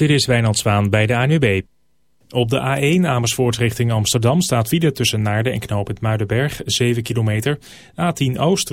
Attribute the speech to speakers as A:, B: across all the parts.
A: Dit is Wijnald Zwaan bij de ANUB. Op de A1 Amersfoort richting Amsterdam staat file tussen Naarden en Knoop het Muidenberg 7 kilometer. A10 Oost.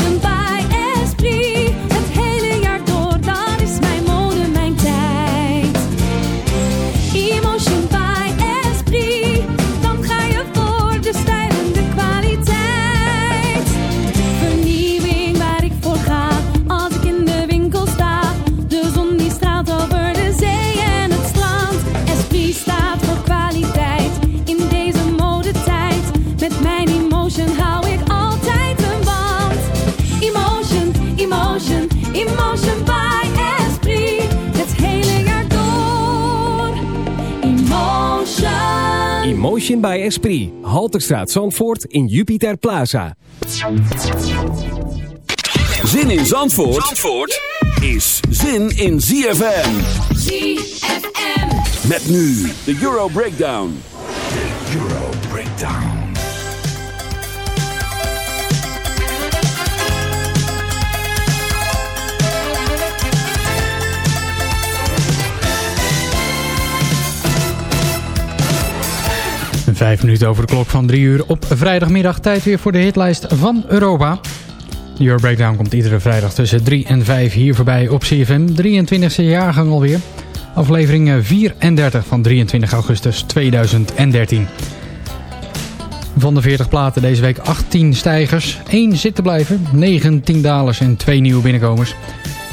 B: Emotion by Esprit.
C: Halterstraat Zandvoort in Jupiter Plaza.
D: Zin in Zandvoort, Zandvoort is zin in ZFM.
B: ZFM.
D: Met nu de Euro Breakdown.
E: Euro Breakdown.
F: Vijf minuten over de klok van drie uur op vrijdagmiddag. Tijd weer voor de hitlijst van Europa. De Breakdown komt iedere vrijdag tussen 3 en 5 hier voorbij op CFM. 23e jaargang alweer. Aflevering eh, 34 van 23 augustus 2013. Van de 40 platen deze week 18 stijgers, 1 zitten blijven, 19 dalers en 2 nieuwe binnenkomers.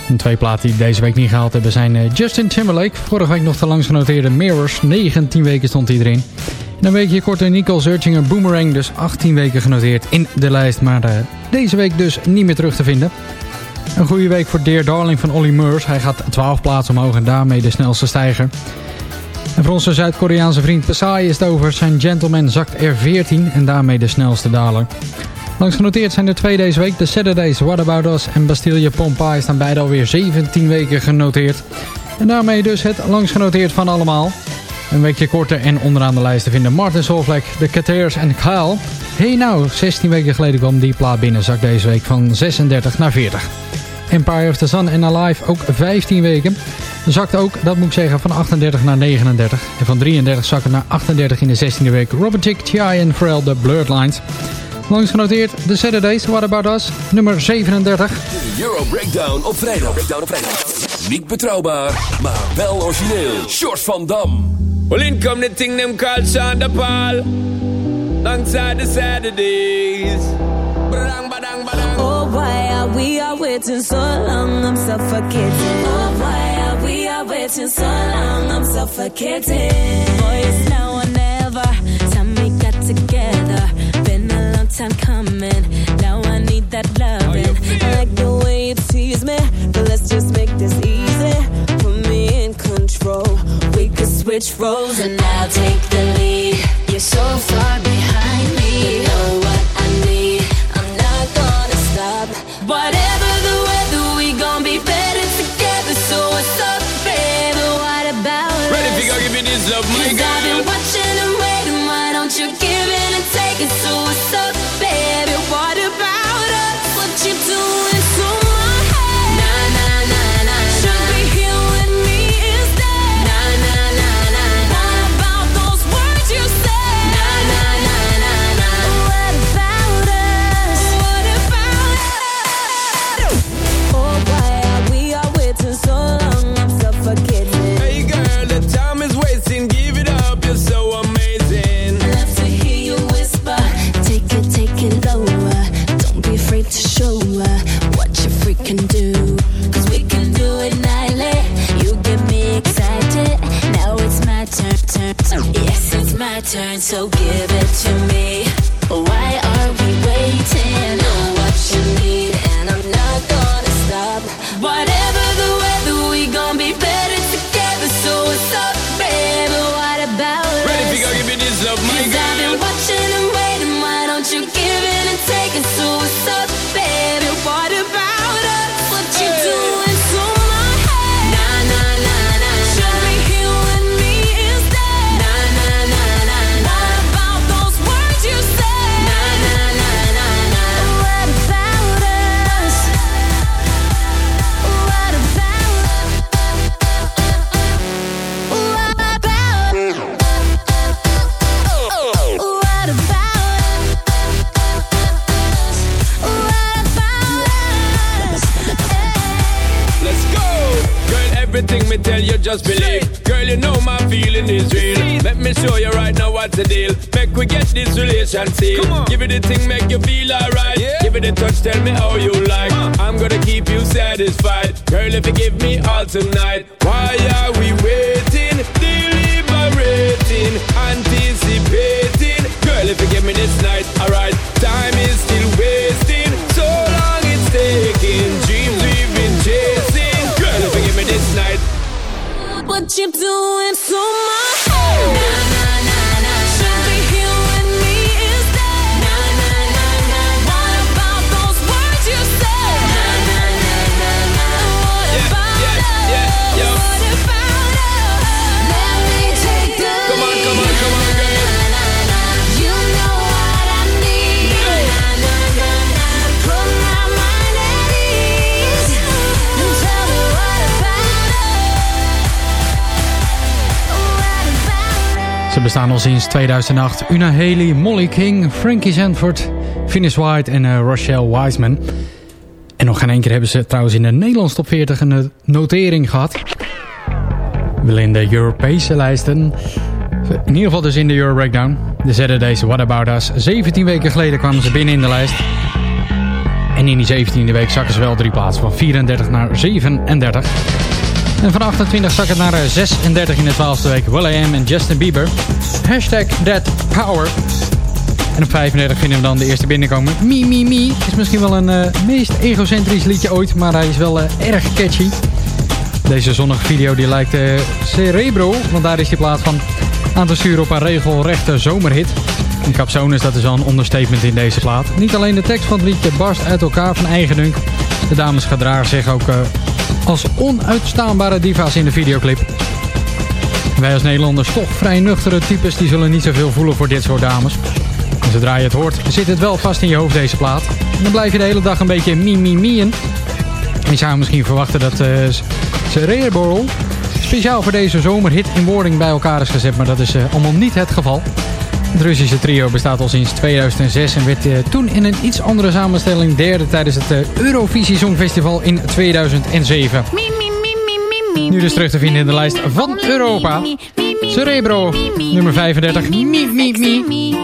F: En twee platen die deze week niet gehaald hebben zijn eh, Justin Timberlake. Vorige week nog te langs genoteerde Mirrors, 19 weken stond hij erin. En een weekje korter Nicole Searchinger Boomerang, dus 18 weken genoteerd in de lijst. Maar eh, deze week dus niet meer terug te vinden. Een goede week voor Dear Darling van Olly Murs. Hij gaat 12 plaatsen omhoog en daarmee de snelste stijger. En voor onze Zuid-Koreaanse vriend Psy is het over. Zijn Gentleman zakt er 14 en daarmee de snelste daler. Langs genoteerd zijn er twee deze week. De Saturdays, What About Us en Bastille Pompeii staan beide alweer 17 weken genoteerd. En daarmee dus het langst genoteerd van allemaal. Een weekje korter en onderaan de lijst te vinden Martin Solvlek, de Cateers en Kyle. Hey nou, 16 weken geleden kwam die plaat binnen, zak deze week van 36 naar 40. Empire of the Sun en Alive ook 15 weken. Zakt ook, dat moet ik zeggen, van 38 naar 39. En van 33 zakken naar 38 in de 16e week. Robert Chick, T.I. en Pharrell, de Blurred Lines. Langs genoteerd, The Saturdays, What About Us, nummer 37.
D: De Euro Breakdown op vrijdag. Breakdown op vrijdag. Niet betrouwbaar, maar wel origineel. Short van Dam.
G: Well, in come the thing them called Shonda Paul. Alongside the Saturdays. Badang, badang, badang.
B: Oh, why are we are waiting so long? I'm suffocating. Oh, why are we are waiting so long? I'm suffocating. Boy, it's now time coming. Now I need that loving. I like the way you tease me, but let's
G: just make this easy. Put me in control. We could switch roles and I'll take the lead. You're so far behind. This relation seal. Give it a thing, make you feel alright. Give it a touch, tell me how you like. I'm gonna keep you satisfied. Girl, if you give me all tonight, why are we waiting? Deliberating, anticipating. Girl, if you give me this night, alright. Time is still wasting. So long it's taking. Dreams we've been chasing. Girl, if you give me this night.
B: What you doing to my
F: bestaan al sinds 2008. Una Haley, Molly King, Frankie Zandvoort, Venus White en eh, Rochelle Wiseman. En nog geen één keer hebben ze trouwens in de Nederlands top 40 een eh, notering gehad. Wel in de Europese lijsten. In ieder geval dus in de Euro Breakdown. De deze What About Us. 17 weken geleden kwamen ze binnen in de lijst. En in die 17e week zakken ze wel drie plaatsen. Van 34 naar 37. En van 28 zak het naar eh, 36 in de 12e week. Will.i.am en Justin Bieber. Hashtag That Power. En op 35 vinden we dan de eerste binnenkomen. Me, me, me. Is misschien wel een eh, meest egocentrisch liedje ooit. Maar hij is wel eh, erg catchy. Deze zonnige video die lijkt eh, Cerebro. Want daar is die plaat van aan te sturen op een regelrechte zomerhit. En Capsones, dat is al een understatement in deze plaat. Niet alleen de tekst van het liedje barst uit elkaar van eigen dunk. De dames gedragen zich ook eh, als onuitstaanbare diva's in de videoclip. Wij als Nederlanders toch vrij nuchtere types... die zullen niet zoveel voelen voor dit soort dames. En zodra je het hoort, zit het wel vast in je hoofd deze plaat. Dan blijf je de hele dag een beetje mie-mie-mieën. Je zou misschien verwachten dat uh, Cerebro speciaal voor deze zomerhit in wording bij elkaar is gezet... maar dat is eh, allemaal niet het geval. Het Russische trio bestaat al sinds 2006 en werd eh, toen in een iets andere samenstelling derde tijdens het eh, Eurovisie Songfestival in 2007. Nu dus terug te vinden in de lijst van Europa. Cerebro, nummer 35. Mi, mi, mi.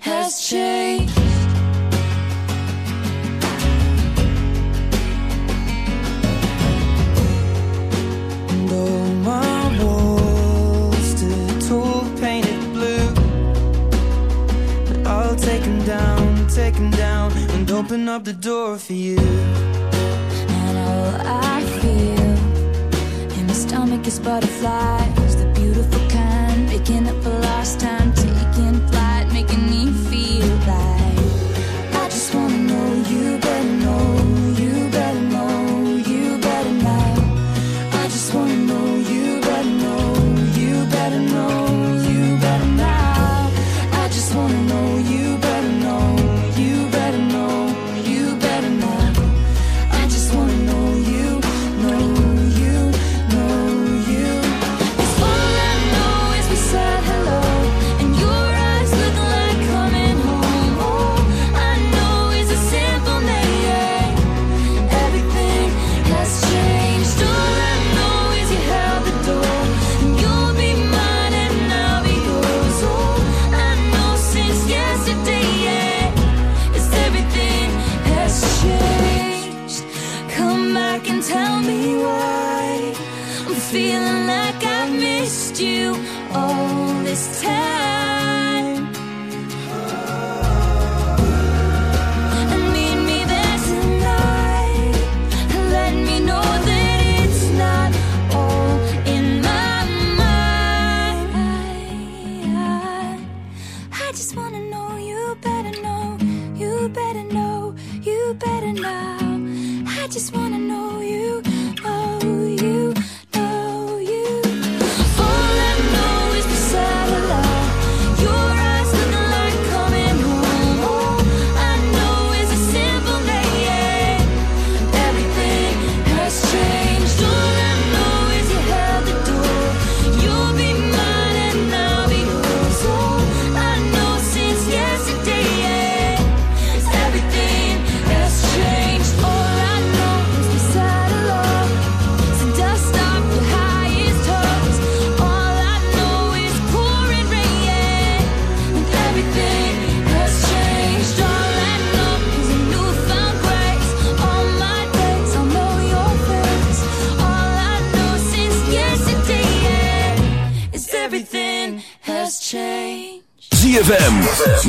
H: has changed. And all
I: my walls still tall, painted blue, but I'll take them down, take them down, and open up the door for you.
H: And all I feel in my stomach is butterflies, the beautiful kind, picking up the lost time.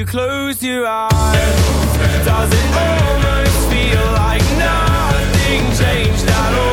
I: you close your eyes, does it almost feel like nothing changed at all?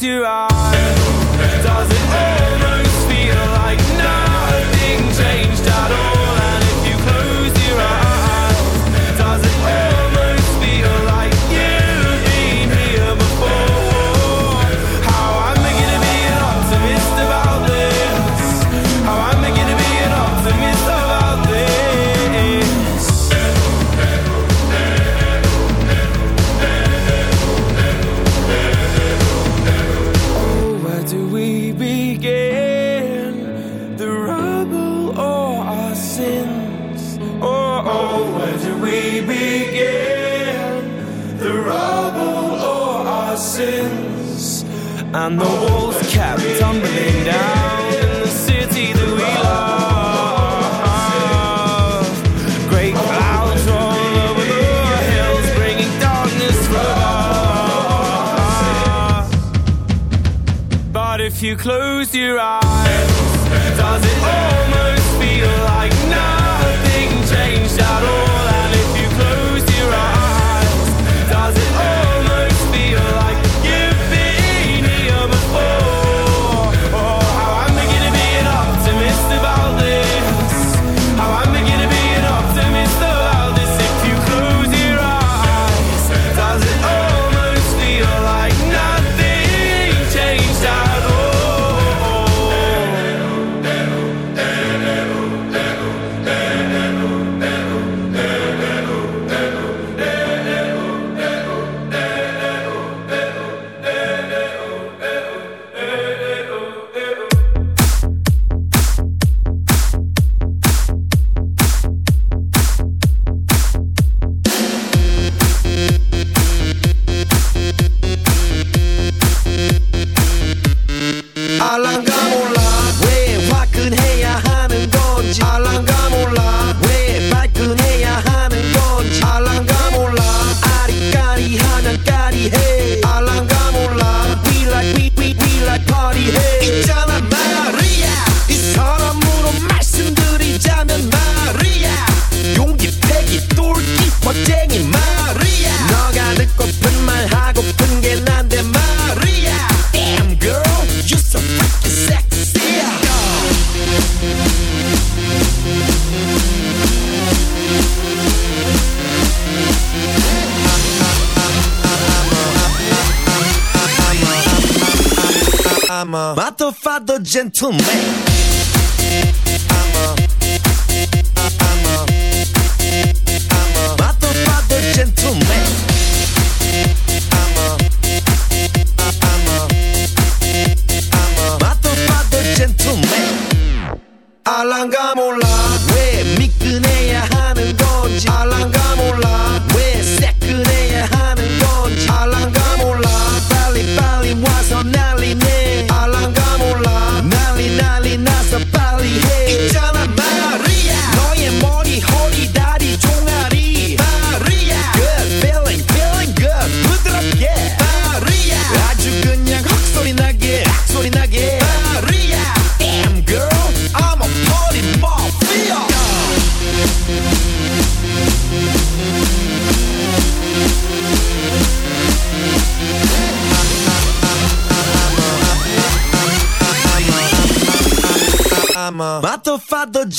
J: Do I? But if you close your eyes, does it almost feel like nothing changed at all?
K: gentleman.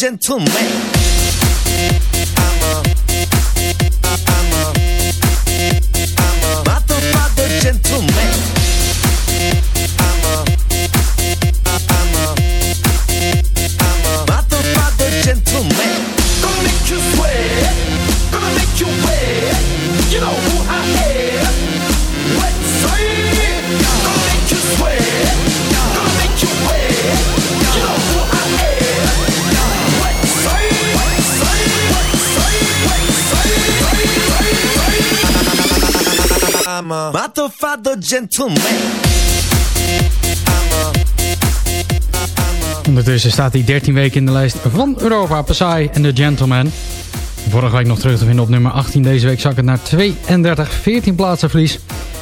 K: gentleman
F: Ondertussen staat hij 13 weken in de lijst van Europa, Passai en The Gentleman. Vorige week nog terug te vinden op nummer 18. Deze week zak het naar 32, 14 plaatsen verlies.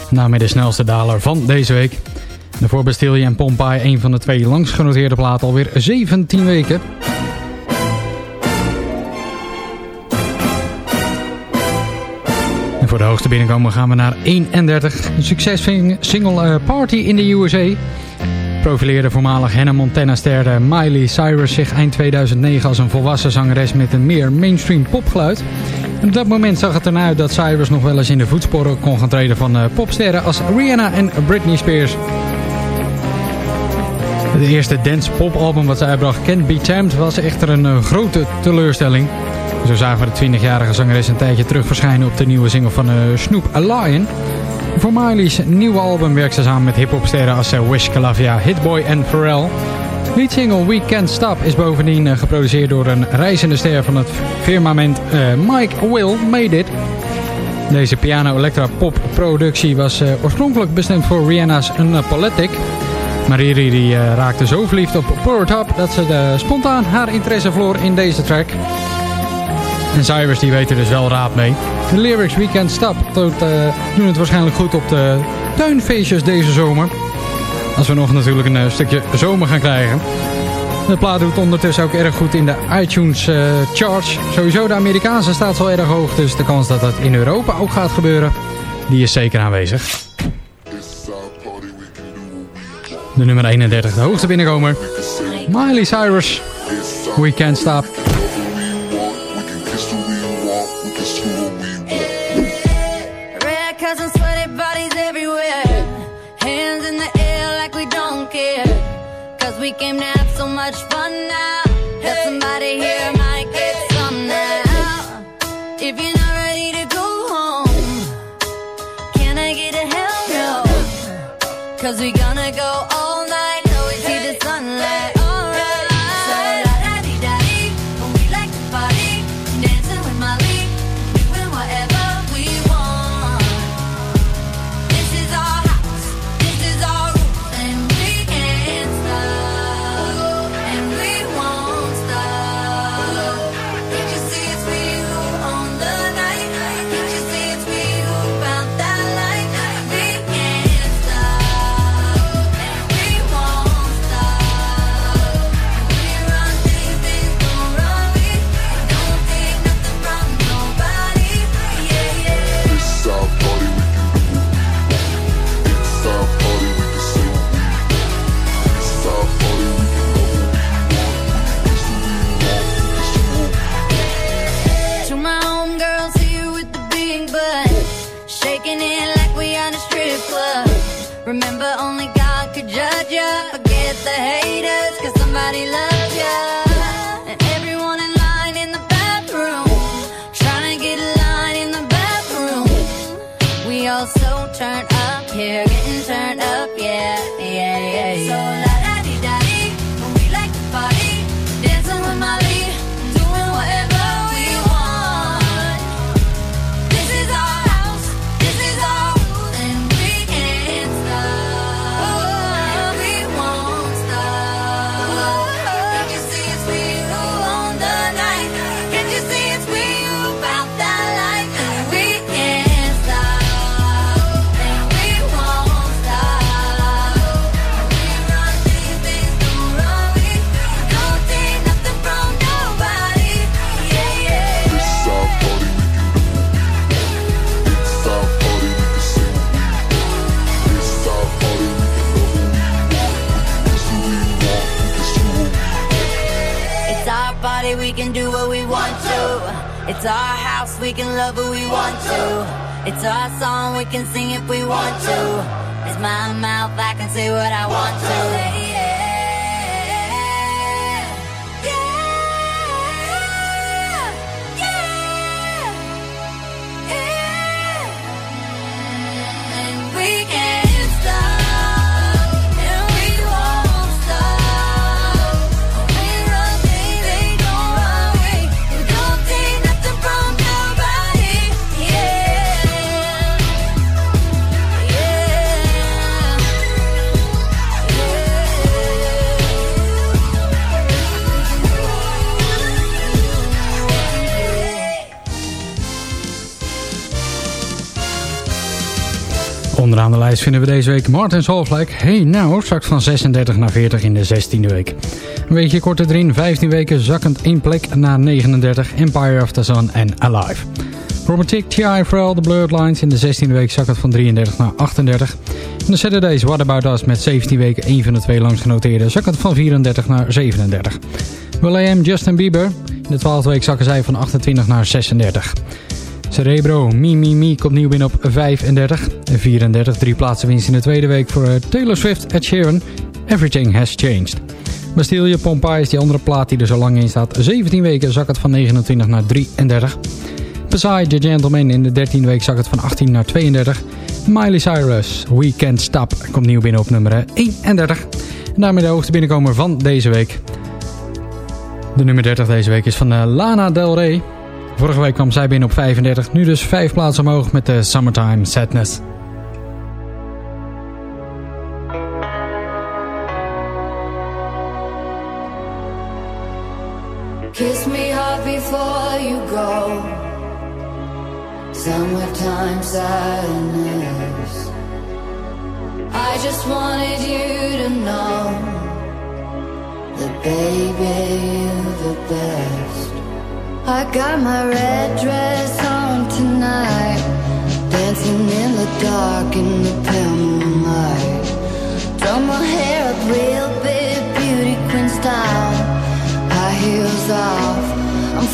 F: Daarmee de snelste daler van deze week. Daarvoor Bastille en Pompeii een van de twee langst genoteerde platen alweer 17 weken. Voor de hoogste binnenkomen gaan we naar 31. Een successingle eh, Party in de USA. Profileerde voormalig Hannah Montana-ster eh, Miley Cyrus zich eind 2009 als een volwassen zangeres met een meer mainstream popgeluid. Op dat moment zag het ernaar uit dat Cyrus nog wel eens in de voetsporen kon gaan treden van eh, popsterren als Rihanna en Britney Spears. De eerste dance-pop album wat zij uitbracht, Can't Be Tamed, was echter een grote teleurstelling. Zo zagen we de 20-jarige zangeres een tijdje terug verschijnen op de nieuwe single van uh, Snoop Lion. Voor Miley's nieuwe album werkt ze samen met hiphopsterren als uh, Wish Khalifa, Hitboy en Pharrell. Lead single We Can't Stop is bovendien uh, geproduceerd door een reizende ster van het firmament Mike Will Made It. Deze piano-electro-pop productie was oorspronkelijk bestemd voor Rihanna's Unapologetic. Maar Riri die, raakte zo verliefd op Power Top dat ze spontaan haar interesse verloor in deze track. En Cyrus die weet er dus wel raad mee. De lyrics Weekend Stop doen het waarschijnlijk goed op de tuinfeestjes deze zomer. Als we nog natuurlijk een uh, stukje zomer gaan krijgen. De plaat doet ondertussen ook erg goed in de iTunes uh, charts. Sowieso de Amerikaanse staat wel erg hoog. Dus de kans dat dat in Europa ook gaat gebeuren, die is zeker aanwezig. De nummer 31, de hoogste binnenkomer. Miley Cyrus, We Can't Stop.
L: Cause we gonna go
M: can
L: see.
F: Lijst vinden we deze week Martin Solveig. Hey nou, zakt van 36 naar 40 in de 16e week. Een weekje korter erin, 15 weken zakkend één plek naar 39. Empire of the Sun en Alive. Romantic, T.I. Pharrell, The Blurred Lines in de 16e week zakkend van 33 naar 38. En de Saturdays, What About Us met 17 weken, één van de twee langs genoteerde, zakkend van 34 naar 37. Will.i.am, Justin Bieber. In de 12e week zakken zij van 28 naar 36. Cerebro, Mi Mi Mi komt nieuw binnen op 35. En 34, drie plaatsen winst in de tweede week voor eh, Taylor Swift, Ed Sheeran. Everything Has Changed. Bastille, Pompeii is die andere plaat die er zo lang in staat. 17 weken zak het van 29 naar 33. Psy, The Gentleman in de 13e week zak het van 18 naar 32. Miley Cyrus, We Can't Stop, komt nieuw binnen op nummer 31. En daarmee de hoogste binnenkomer van deze week. De nummer 30 deze week is van eh, Lana Del Rey. Vorige week kwam zij binnen op 35, nu dus 5 plaatsen omhoog met de Summertime Sadness.
N: Kiss me hard before you go. Summertime sadness. I just wanted you to know that baby you're the best. I got my red dress on tonight, dancing in the dark in the pale moonlight. Done my hair up real big, beauty queen style. High heels off, I'm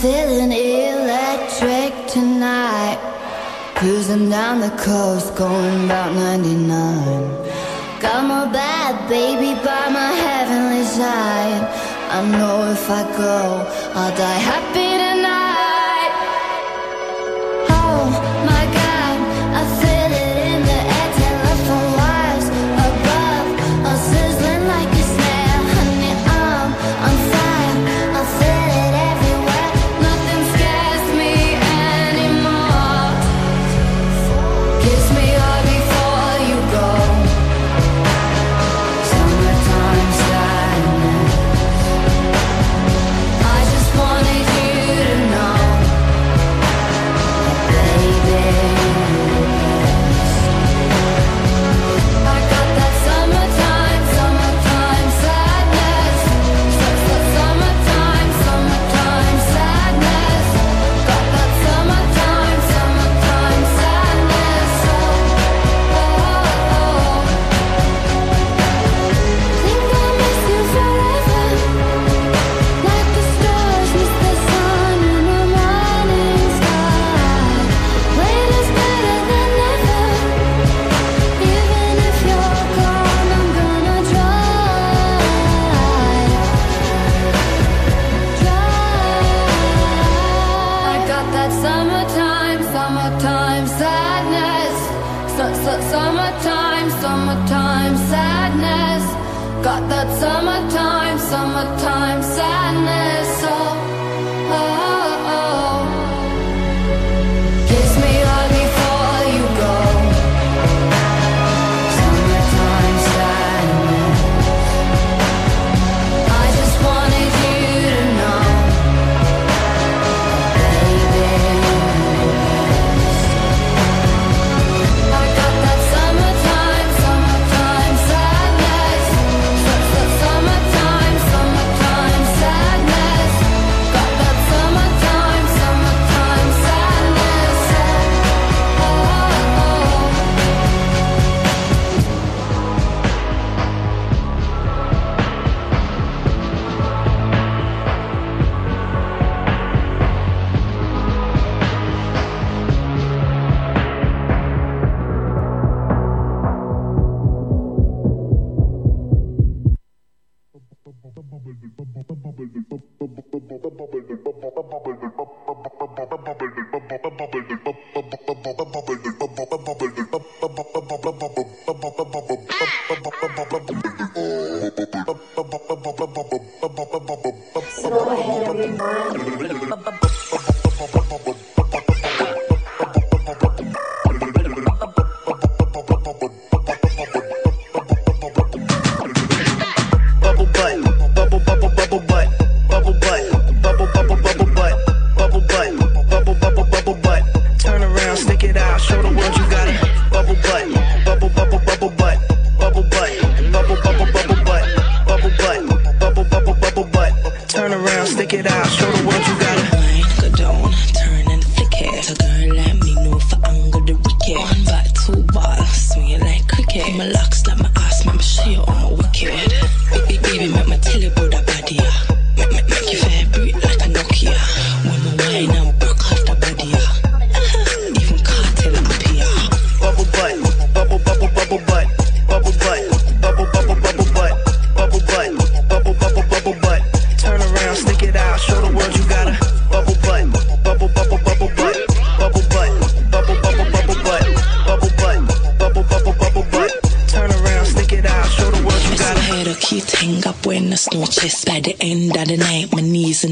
N: feeling electric tonight. Cruising down the coast, going about 99. Got my bad baby by my heavenly side. I know if I go, I'll die happy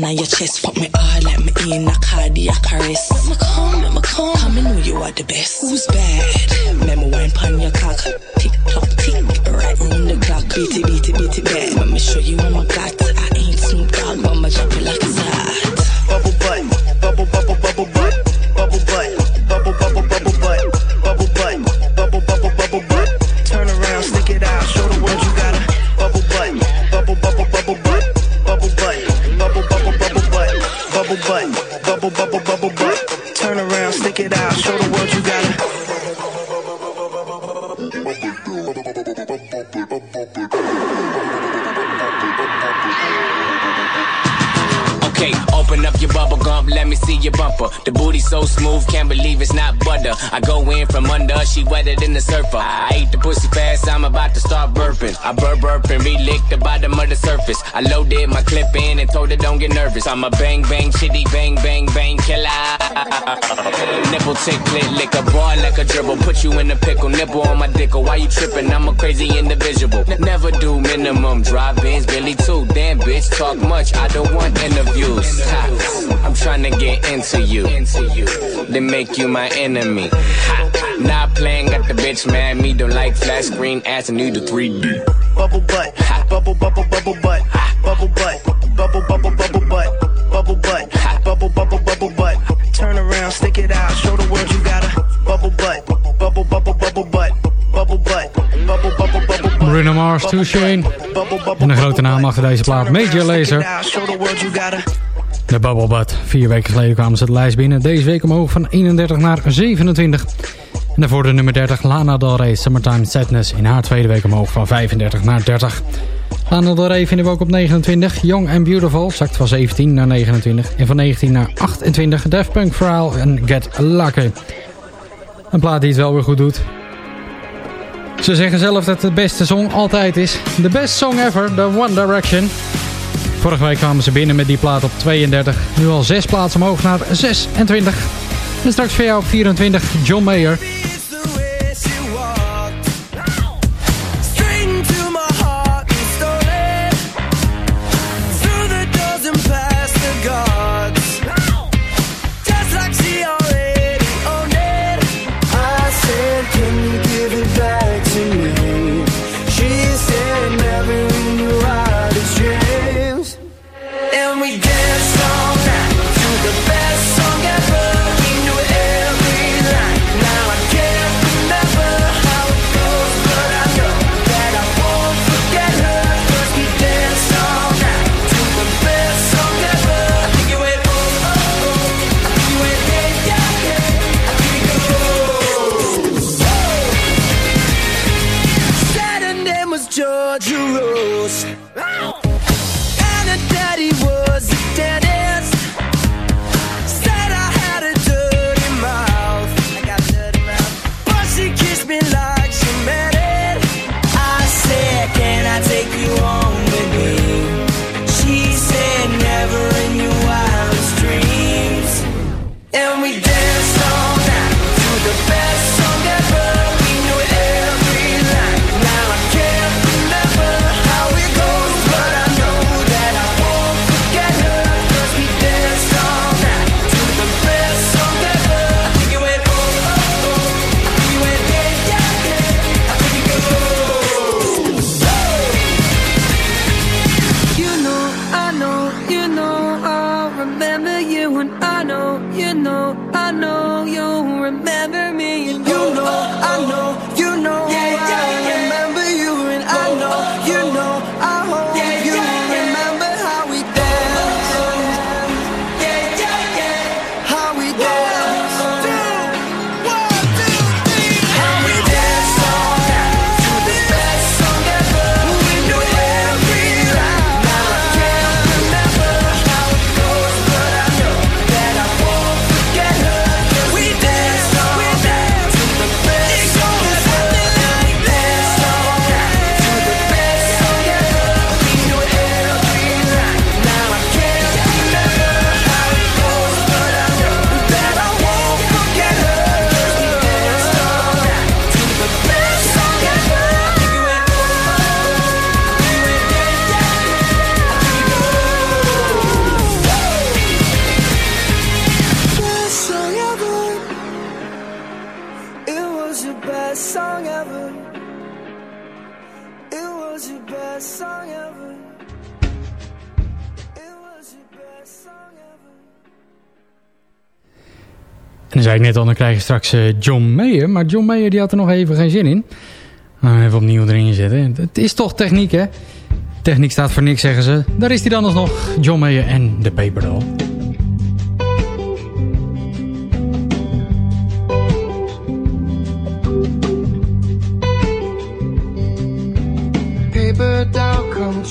N: my
O: knees in your chest
P: believe it's not butter. I go in from under, she wetter than the surfer. I ate the pussy fast, I'm about to start burping. I burp burp and re-lick the bottom of the surface. I loaded my clip in and told her don't get nervous. I'm a bang bang chitty bang bang bang killer. Nipple tick click lick a ball like a dribble. Put you in a pickle, nipple on my dick. Or why you tripping? I'm a crazy individual. N- never do minimum drive-ins, Billy too. Damn bitch, talk much. I don't want interviews. I'm trying to get into you, then make you my enemy. Ha. Not playing, got the bitch mad. Me don't like flat screen ass and need the 3D.
K: Bubble butt, bubble bubble bubble butt, bubble butt, bubble bubble bubble butt, bubble butt, bubble bubble bubble butt. Turn around, stick it out, show the world you got a bubble butt, bubble bubble bubble butt, bubble butt, bubble bubble bubble butt.
F: Bruno Mars, Too Shane. En een grote naam achter deze plaat, Major Lazer. De Butt. Vier weken geleden kwamen ze de lijst binnen. Deze week omhoog van 31 naar 27. En daarvoor de nummer 30, Lana Del Rey, Summertime Sadness. In haar tweede week omhoog van 35 naar 30. Lana Del Rey vinden we ook op 29. Young and Beautiful zakt van 17 naar 29. En van 19 naar 28 Daft Punk verhaal en Get Lucky. Een plaat die het wel weer goed doet. Ze zeggen zelf dat het de beste song altijd is. The best song ever, The One Direction. Vorige week kwamen ze binnen met die plaat op 32. Nu al 6 plaatsen omhoog naar 26. En straks voor jou op 24 John Mayer.
J: Was your best song ever.
Q: It was your best song ever. It was best song ever.
F: En dan zei ik net al, dan krijg je straks eh, John Mayer. Maar John Mayer die had er nog even geen zin in. Even opnieuw erin zetten. Het is toch techniek, hè? Techniek staat voor niks, zeggen ze. Daar is hij dan alsnog. John Mayer en de.
Q: Paper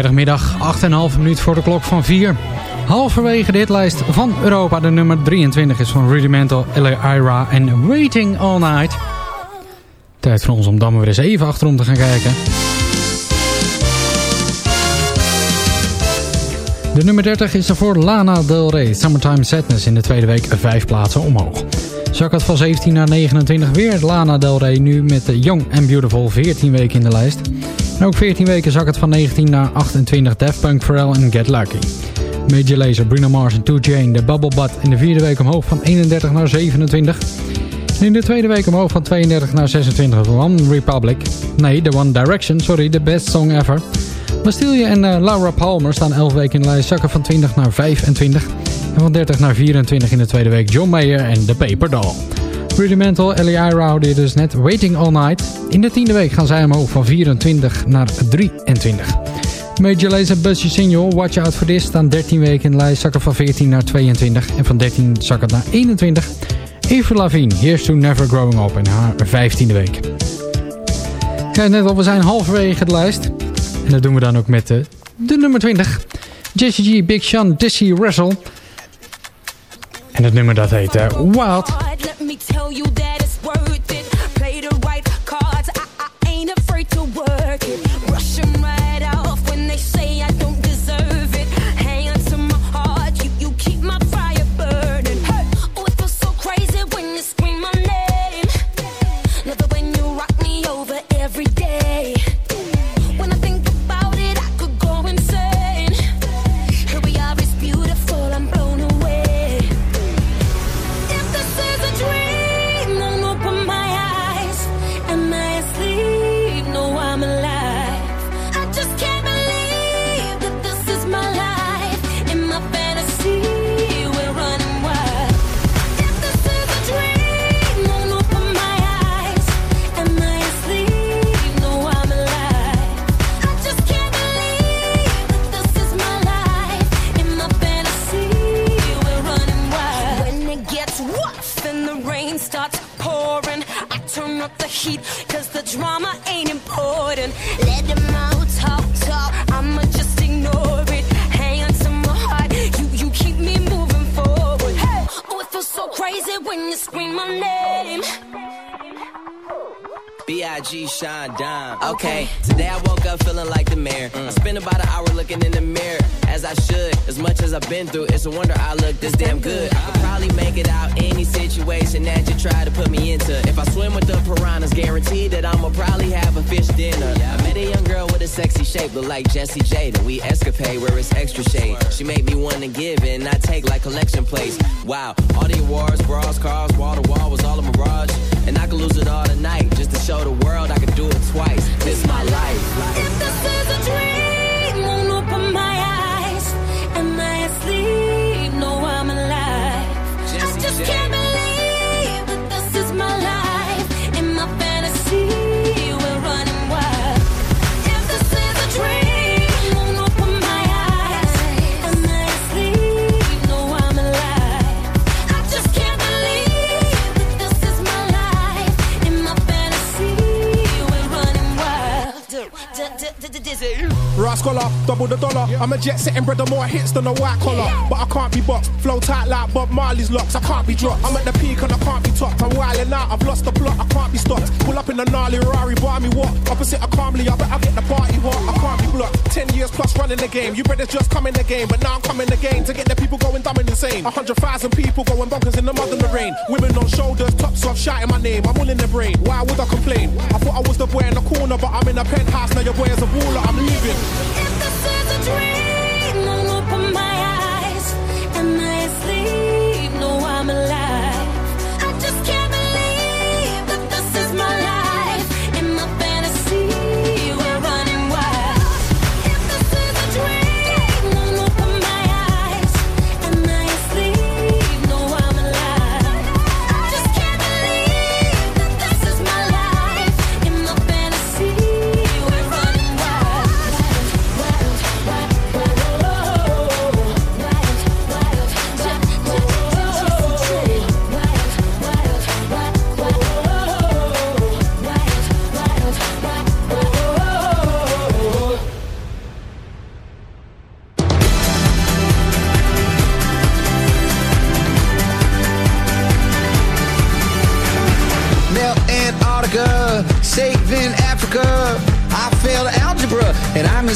F: Vrijdagmiddag, 8,5 minuut voor de klok van 4. Halverwege de hitlijst van Europa. De nummer 23 is van Rudimental, Ira en Waiting All Night. Tijd voor ons om dan weer eens even achterom te gaan kijken. De nummer 30 is er voor Lana Del Rey. Summertime Sadness in de tweede week vijf plaatsen omhoog. Zak het van 17 naar 29 weer. Lana Del Rey nu met de Young and Beautiful 14 weken in de lijst. En ook 14 weken zak het van 19 naar 28 Daft Punk, Pharrell en Get Lucky. Major Lazer, Bruno Mars en 2 Jane, de Bubble Butt in de vierde week omhoog van 31 naar 27. En in de tweede week omhoog van 32 naar 26 One Republic. Nee, The One Direction, sorry, the best song ever. Bastille en eh, Laura Palmer staan 11 weken in de lijst, zakken van 20 naar 25. En van 30 naar 24 in de tweede week John Mayer en The Paper Doll. Rudimental, hoorde je dus net Waiting All Night. In de tiende week gaan zij omhoog van 24 naar 23. Major Lazer en Busy Signal, Watch Out For This, staan 13 weken in de lijst, zakken van 14 naar 22. En van 13 zakken naar 21. Avril Lavigne, Here's to Never Growing Up in haar 15e week. Het net al, we zijn halverwege de lijst. En dat doen we dan ook met de, de nummer 20. Jesse G, Big Sean, Dizzy Russell. En het nummer dat heet uh, Wild.
B: Let me tell you it's a
Q: wonder I look this damn good. I could probably make it out any situation that you try to put me into. If I swim with the piranhas, guaranteed that I'ma probably have a fish dinner. I met a young girl with a sexy shape, look like Jessie J. Then we escapade where it's extra shade. She made me wanna give and not take like collection plates. Wow, all the awards, bras, cars, wall to wall was all a mirage. And I could lose it all tonight just to show the world I could do it twice. This my life.
B: If this is a dream,
R: Rascaller, double the dollar. I'm a jet setting brother, more hits than a white collar. But I can't be boxed, flow tight like Bob Marley's locks. I can't be dropped. I'm at the peak and I can't be topped. I'm wilding out, I've lost the plot, I can't be stopped. Pull up in a gnarly Rari, buy me what? Opposite of calmly, I bet I get the party hot. I can't be blocked. Ten years plus running the game. You better just come in the game, but now I'm coming again to get the people going dumb and insane. A hundred thousand people going bonkers in the mud and the rain. Women on shoulders, tops off, shouting my name. I'm all in the brain. Why would I complain? I thought I was the boy in the corner, but I'm in a penthouse. Now your boy is a baller. I'm leaving.
B: If this is a dream, won't open my eyes. Am I asleep? No, I'm alive.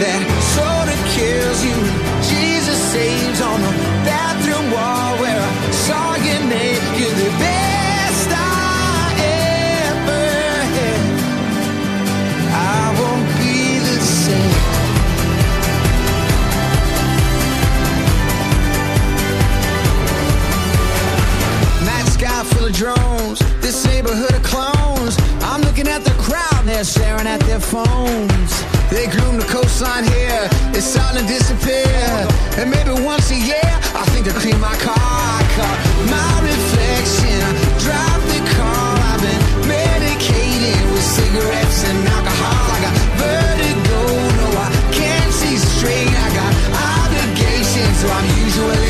S: that sort of kills you. Jesus saves on the bathroom wall where I saw name. You're the best I ever had. I won't be the same. Night sky full of drones, this neighborhood of clones. I'm looking at the crowd, they're staring at their phones. They groom the coastline here, it's starting to disappear. And maybe once a year, I think to clean my car. I caught my reflection, I drive the car. I've been medicated with cigarettes and alcohol. I got vertigo, no, I can't see straight. I got obligations, so I'm usually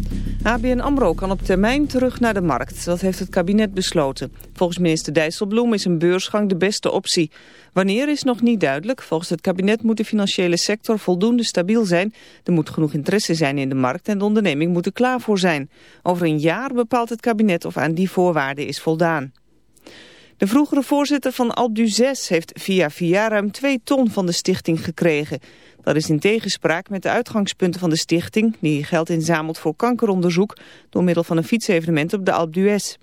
T: ABN AMRO kan op termijn terug naar de markt. Dat heeft het kabinet besloten. Volgens minister Dijsselbloem is een beursgang de beste optie. Wanneer is nog niet duidelijk. Volgens het kabinet moet de financiële sector voldoende stabiel zijn. Er moet genoeg interesse zijn in de markt en de onderneming moet er klaar voor zijn. Over een jaar bepaalt het kabinet of aan die voorwaarden is voldaan. De vroegere voorzitter van Alpe 6 heeft via via ruim 2 ton van de stichting gekregen. Dat is in tegenspraak met de uitgangspunten van de stichting... die geld inzamelt voor kankeronderzoek... door middel van een fietsevenement op de Alpe d'Huez.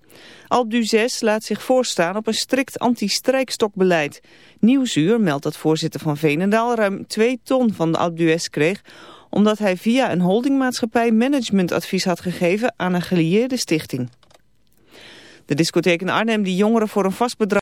T: Alpe d'Huez laat zich voorstaan op een strikt anti-strijkstokbeleid. Nieuwsuur meldt dat voorzitter van Veenendaal ruim 2 ton van de Alpe d'Huez kreeg... omdat hij via een holdingmaatschappij managementadvies had gegeven aan een gelieerde stichting. De discotheek in Arnhem die jongeren voor een vast bedrag